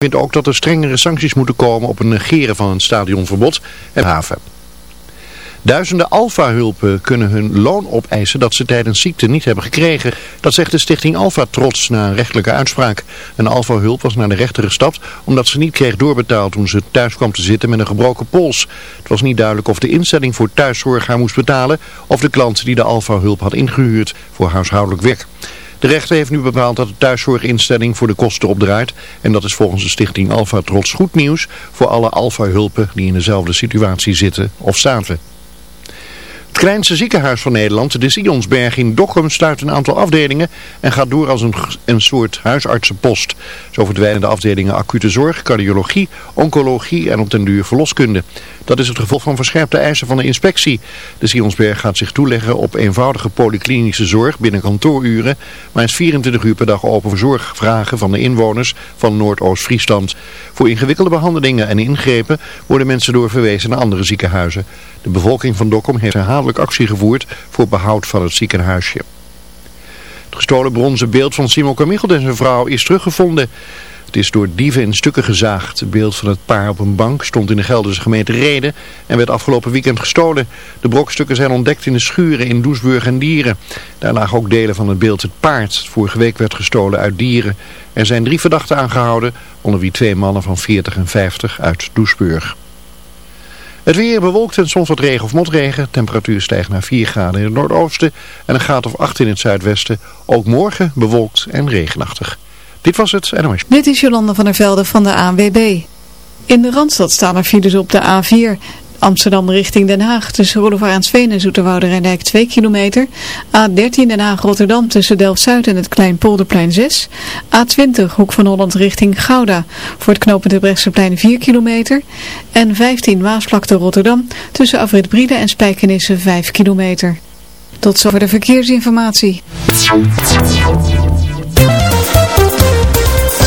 vindt ook dat er strengere sancties moeten komen op het negeren van een stadionverbod en haven. Duizenden Alfa-hulpen kunnen hun loon opeisen dat ze tijdens ziekte niet hebben gekregen. Dat zegt de stichting Alfa Trots na een rechtelijke uitspraak. Een Alfa-hulp was naar de rechter gestapt omdat ze niet kreeg doorbetaald toen ze thuis kwam te zitten met een gebroken pols. Het was niet duidelijk of de instelling voor thuiszorg haar moest betalen of de klant die de Alfa-hulp had ingehuurd voor huishoudelijk werk. De rechter heeft nu bepaald dat de thuiszorginstelling voor de kosten opdraait. En dat is volgens de stichting Alfa Trots goed nieuws voor alle Alfa-hulpen die in dezelfde situatie zitten of zaten. Het kleinste ziekenhuis van Nederland, de Sionsberg in Dokkum, sluit een aantal afdelingen en gaat door als een, een soort huisartsenpost. Zo verdwijnen de afdelingen acute zorg, cardiologie, oncologie en op den duur verloskunde. Dat is het gevolg van verscherpte eisen van de inspectie. De Sionsberg gaat zich toeleggen op eenvoudige polyklinische zorg binnen kantooruren, maar is 24 uur per dag open voor zorgvragen van de inwoners van Noordoost-Friesland. Voor ingewikkelde behandelingen en ingrepen worden mensen doorverwezen naar andere ziekenhuizen. De bevolking van Dokkum heeft actie gevoerd voor behoud van het ziekenhuisje. Het gestolen bronzen beeld van Simon Kamichelt en zijn vrouw is teruggevonden. Het is door dieven in stukken gezaagd. Het beeld van het paar op een bank stond in de Gelderse gemeente Reden en werd afgelopen weekend gestolen. De brokstukken zijn ontdekt in de schuren in Doesburg en Dieren. Daar lagen ook delen van het beeld het paard. Vorige week werd gestolen uit Dieren. Er zijn drie verdachten aangehouden, onder wie twee mannen van 40 en 50 uit Doesburg. Het weer bewolkt en soms wat regen of motregen. Temperatuur stijgt naar 4 graden in het noordoosten en een graad of 8 in het zuidwesten. Ook morgen bewolkt en regenachtig. Dit was het NOS. Dit is Jolanda van der Velde van de ANWB. In de Randstad staan er files op de A4. Amsterdam richting Den Haag tussen Roelofaar en Zoeterwoude Rijndijk 2 kilometer. A13 Den Haag-Rotterdam tussen Delft-Zuid en het Kleinpolderplein 6. A20 Hoek van Holland richting Gouda voor het knooppunt de Brechtseplein 4 kilometer. En 15 Maasvlakte Rotterdam tussen Afrit Brieden en Spijkenisse 5 kilometer. Tot zover de verkeersinformatie.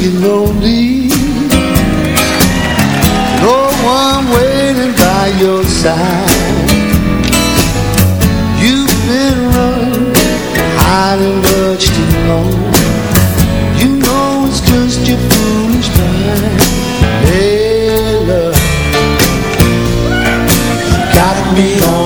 get lonely. No one waiting by your side. You've been running, hiding much too long You know it's just your foolish mind. Hey, love. Got me on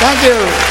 Thank you.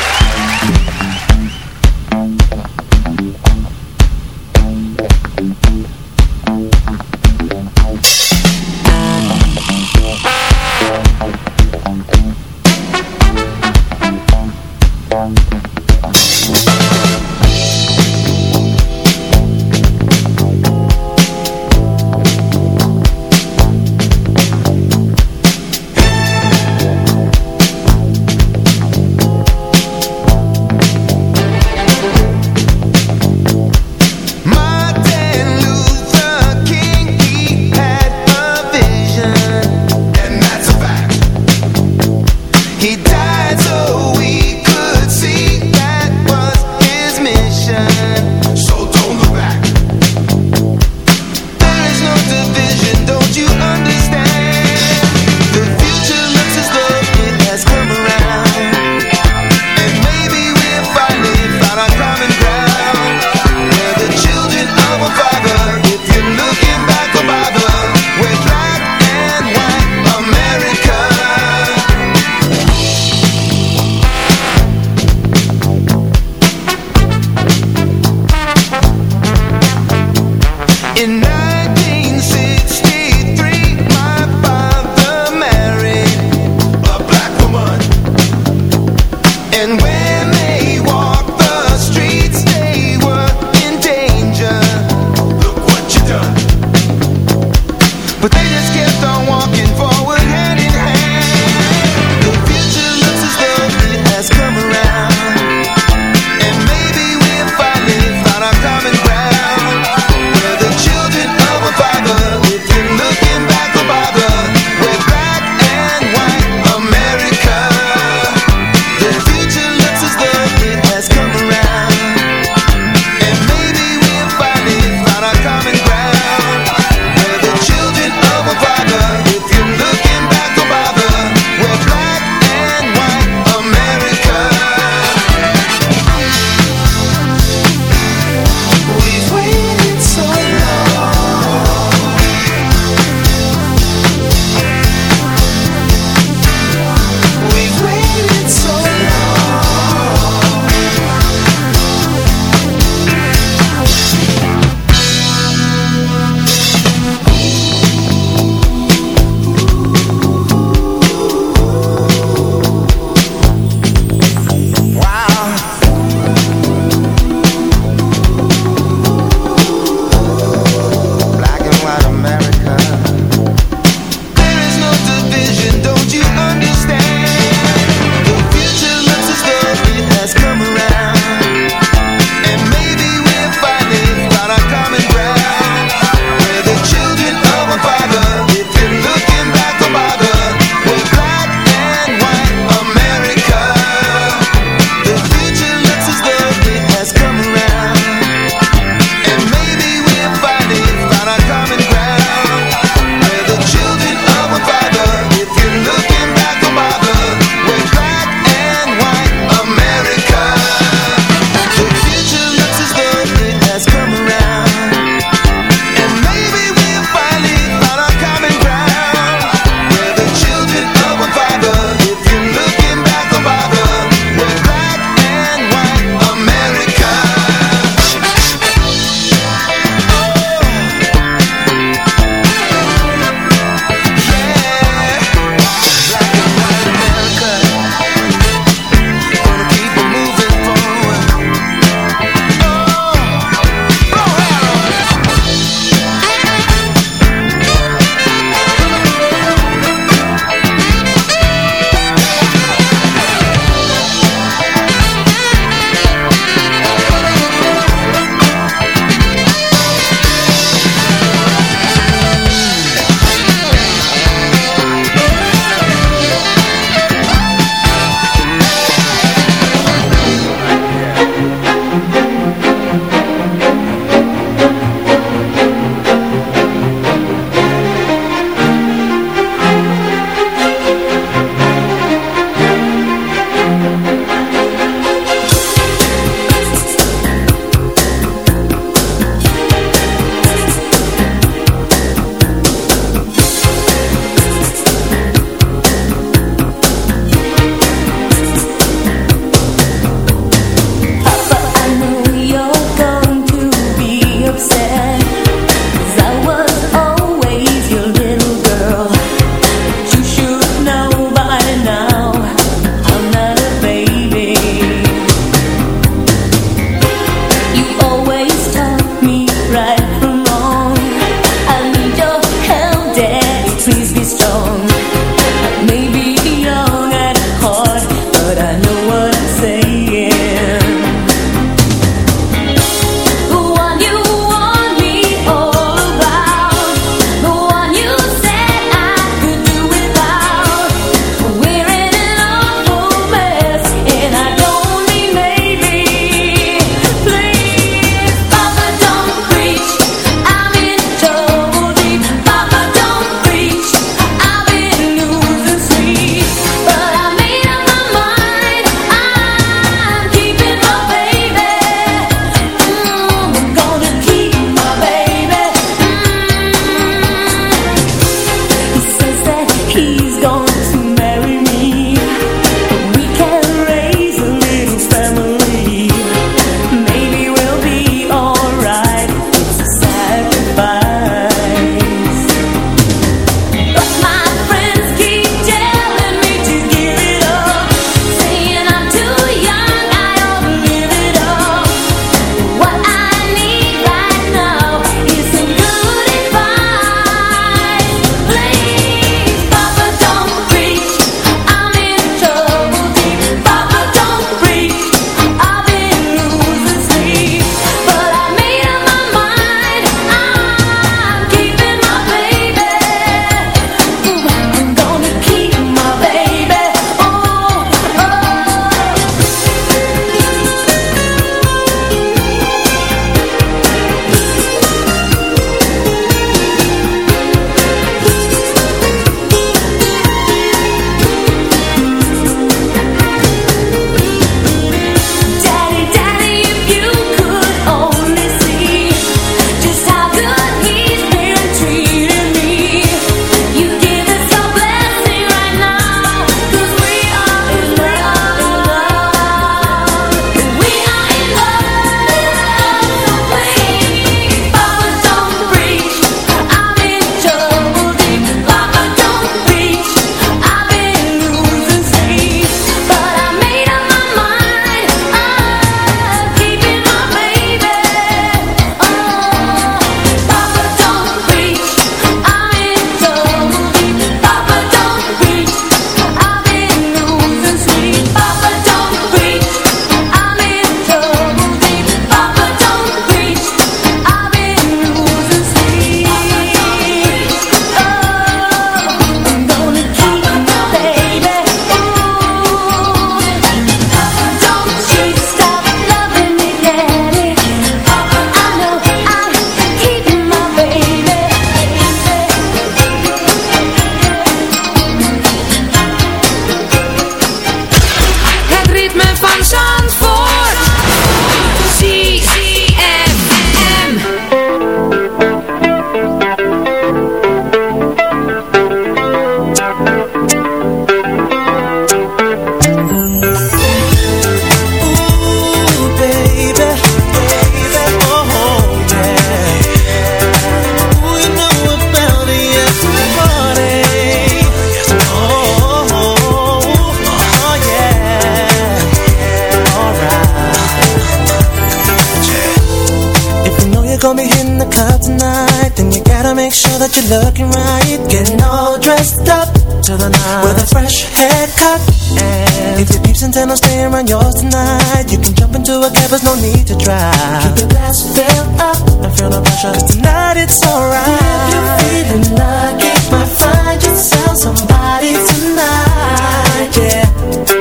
so there was no need to try. Keep the glass filled up and feel no pressure. Cause tonight it's alright. If you're feeling lucky, might find yourself somebody tonight. Yeah,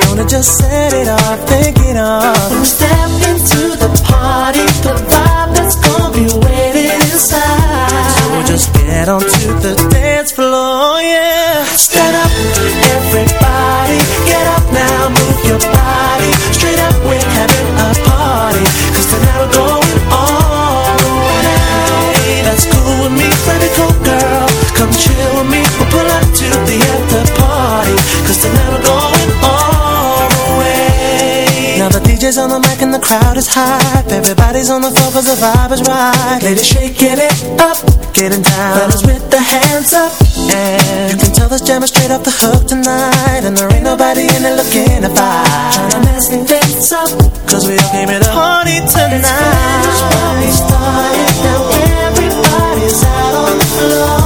wanna just set it off, think it off. we step into the party, the vibe that's gonna be waiting inside. So we'll just get on to the Ladies on the mic and the crowd is hype. Everybody's on the floor cause the vibe is right. Ladies shaking it up, getting down Fellas with the hands up. And you can tell this jam is straight off the hook tonight. And there ain't nobody in it looking to fight. Tryna mess things up. Cause we all came here to party tonight. Let's party started Now everybody's out on the floor.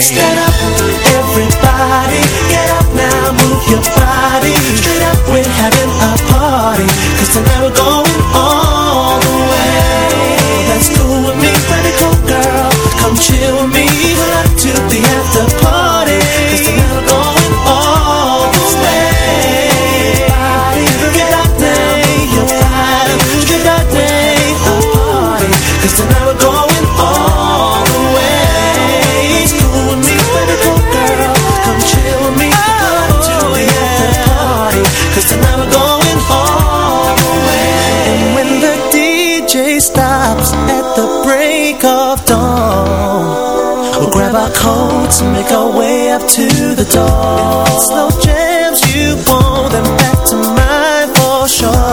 Stand up, everybody Get up now, move your body. Straight up, we're having a party Cause tonight we're going break of dawn. We'll grab our coats and make our way up to the door. Slow jams you pull them back to mine for sure.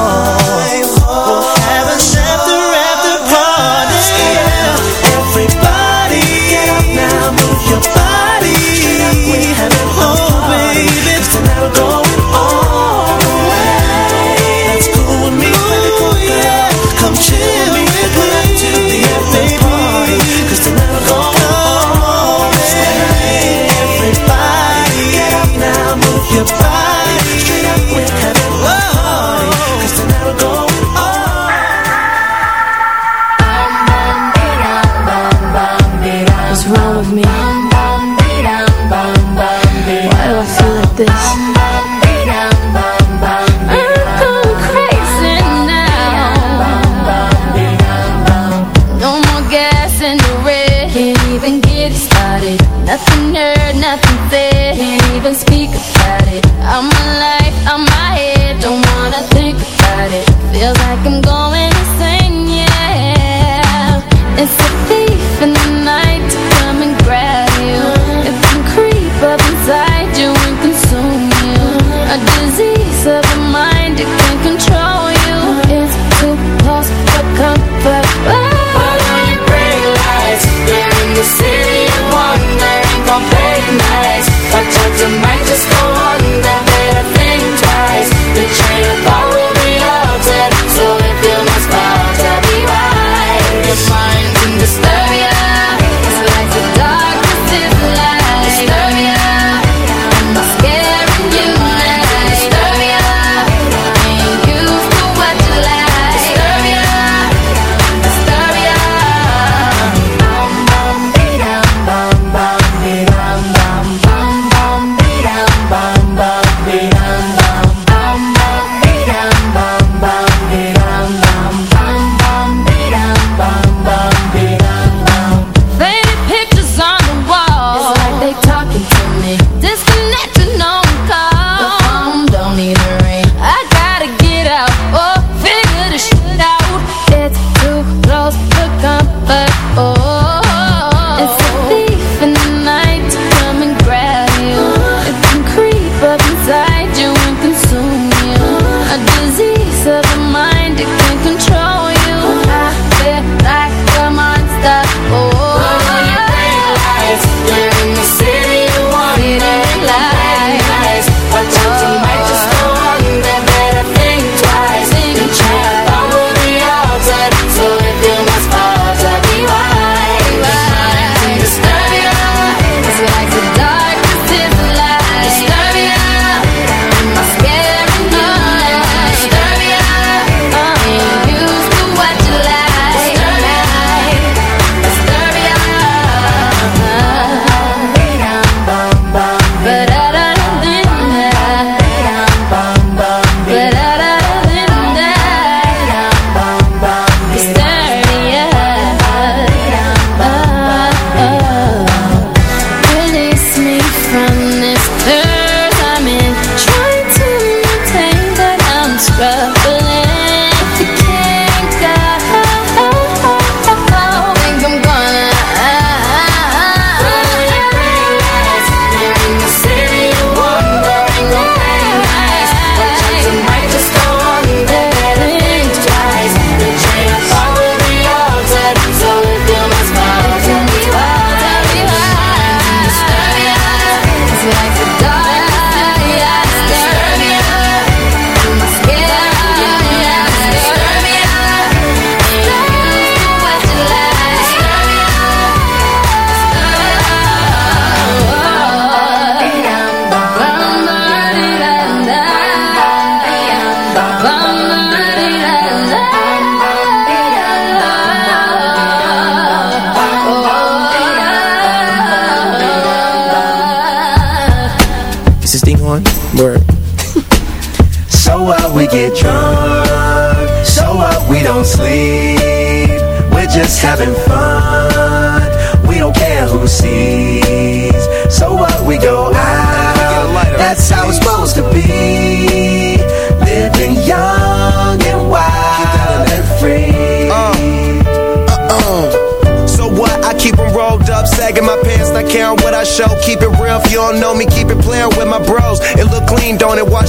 You don't know me,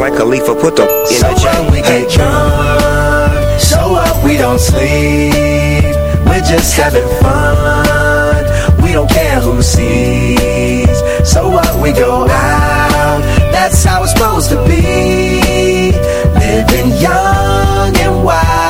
like a leaf, put the in So the chain. we get drunk, so up, we don't sleep. We're just having fun. We don't care who sees. So what, we go out. That's how it's supposed to be. Living young and wild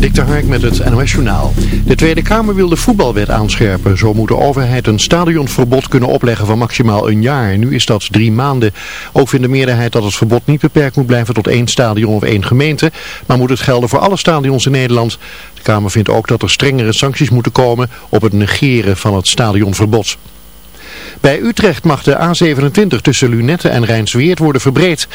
Dik Hark met het NOS Journaal. De Tweede Kamer wil de voetbalwet aanscherpen. Zo moet de overheid een stadionverbod kunnen opleggen van maximaal een jaar. Nu is dat drie maanden. Ook vindt de meerderheid dat het verbod niet beperkt moet blijven tot één stadion of één gemeente. Maar moet het gelden voor alle stadions in Nederland. De Kamer vindt ook dat er strengere sancties moeten komen op het negeren van het stadionverbod. Bij Utrecht mag de A27 tussen Lunette en Rijnsweert worden verbreed.